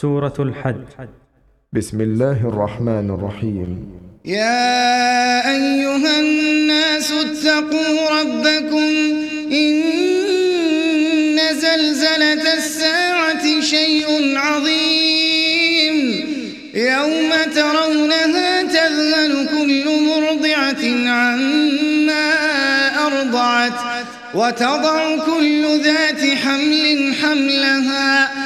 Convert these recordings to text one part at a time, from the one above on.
سورة الحج. بسم الله الرحمن الرحيم. يا أيها الناس اتقوا ربكم إن زلزلة الساعة شيء عظيم. يوم ترونها تذهل كل مرضعة عما أرضعت وتضع كل ذات حمل حملها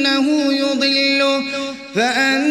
يضله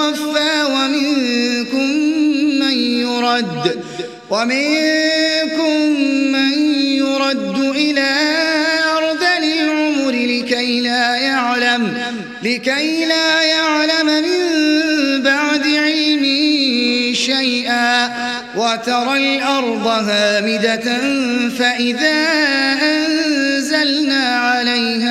يرد. ومنكم من يرد إلى أرض العمر لكي لا يعلم لكي لا يعلم من بعد علم شيئا. وترى الأرض هامدة فإذا أنزلنا عليها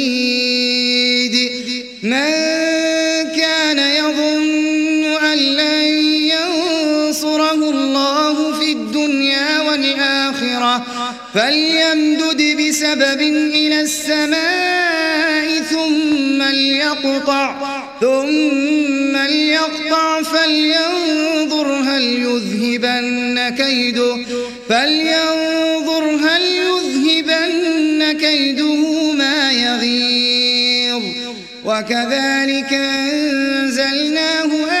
فليمدد بسبب إلى السماء ثم ليقطع ثم ليقطع فلينظر هل يذهبن كيده فلينظر هل يذهبن كيده ما يغيظ. وكذلك أنزلناه آيات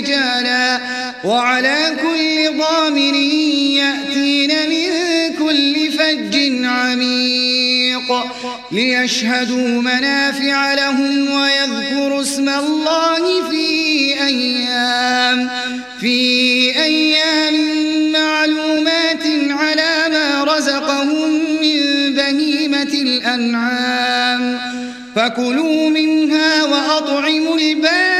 رجالا وعلى كل ضامر يأتين من كل فج عميق ليشهدوا منافع لهم ويذكروا اسم الله في أيام في أيام معلومات على ما رزقهم من بهيمة الأنعام. فكلوا منها وأطعموا البائس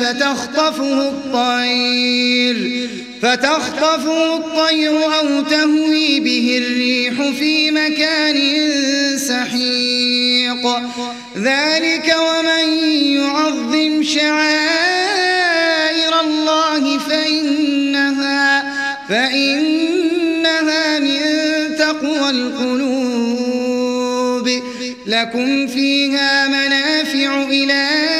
فتخطفه الطير فتخطفه الطير أو تهوي به الريح في مكان سحيق. ذلك ومن يعظم شعائر الله فإنها, فإنها من تقوى القلوب. لكم فيها منافع إلى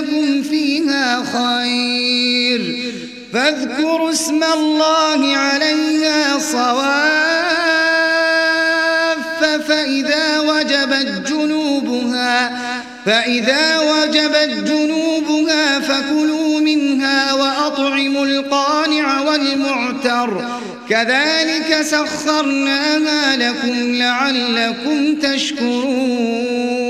لكم فيها خير. فاذكروا اسم الله عليها صواف فإذا وجبت جنوبها فإذا وجبت جنوبها فكلوا منها وأطعموا القانع والمعتر. كذلك سخرناها لكم لعلكم تشكرون.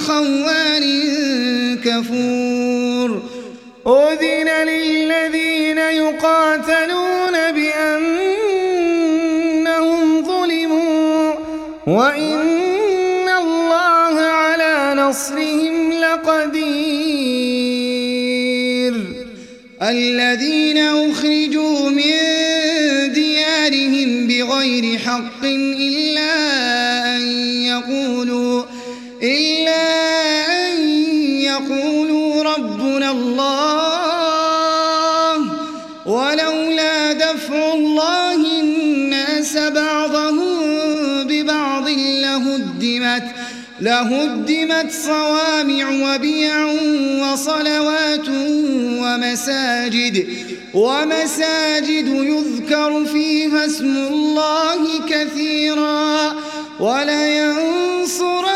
خوان كفور. أذن للذين يقاتلون بأنهم ظلموا وإن الله على نصرهم لقدير. الذين أخرجوا من ديارهم بغير حق إلا يقولوا ربنا الله ولولا دفع الله الناس بعضهم ببعض لهدمت لهدمت صوامع وبيع وصلوات ومساجد ومساجد يذكر فيها اسم الله كثيرا ولينصرن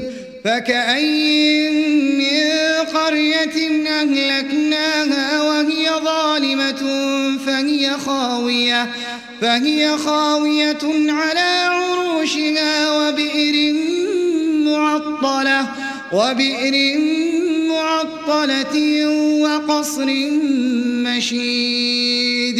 فكأي من قرية أهلكناها وهي ظالمة فهي خاوية فهي خاوية على عروشها وبئر معطلة وبئر معطلة وقصر مشيد.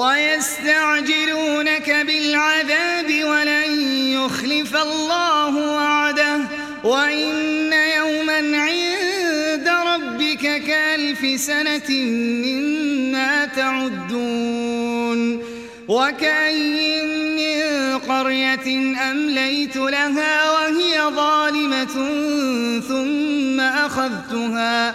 ويستعجلونك بالعذاب ولن يخلف الله وعده. وإن يوما عند ربك كألف سنة مما تعدون. وكأي من قرية أمليت لها وهي ظالمة ثم أخذتها.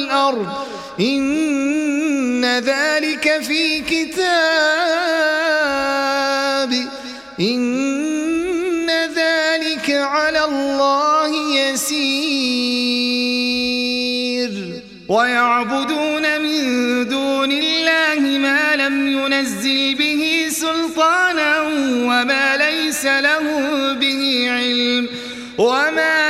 والأرض إن ذلك في كتاب. إن ذلك على الله يسير. ويعبدون من دون الله ما لم ينزل به سلطانا وما ليس له به علم. وما